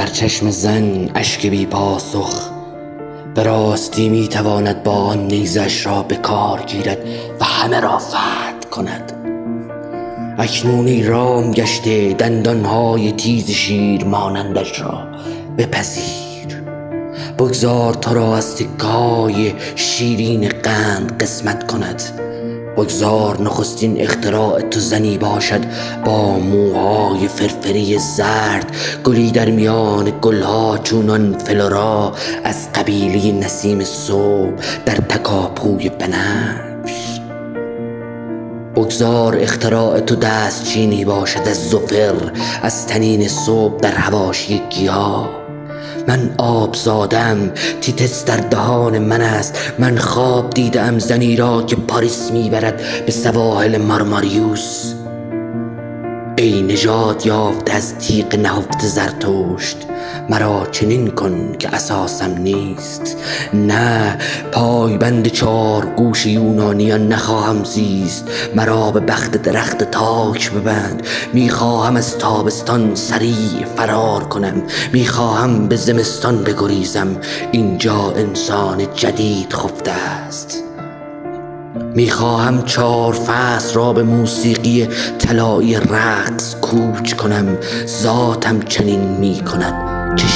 در چشم زن اشک بی پاسخ به راستی می تواند با آن نیزش را به کار گیرد و همه را فتح کند. اکنون رام گشته دندانهای تیز شیر مانندش را بپذیر. بگذار تو را از تکای شیرین قند قسمت کند. بگذار نخستین اختراع تو زنی باشد با موهای فرفری زرد گلی در میان گلها چونان فلورا از قبیله نسیم صبح در تکاپوی بنفش. بگذار اختراع تو دست چینی باشد از زفر از تنین صبح در حواشی گیاه. من آب زادم تیتس در دهان من است. من خواب دیدم زنی را که پاریس می‌برد به سواحل مارماریوس. ای نژاد یافته از تیغ نهفته زرتشت. مرا چنین کن که اساسم نیست. نه پایبند چار گوش یونانیان نخواهم زیست مرا به بخت درخت تاک ببند. می‌خواهم از تابستان سریع فرار کنم. می‌خواهم به زمستان بگریزم. اینجا انسان جدید خفته است. می‌خواهم چار فصل را به موسیقی طلایی رقص کوچکنم، کوچ کنم ذاتم چنین می کند چه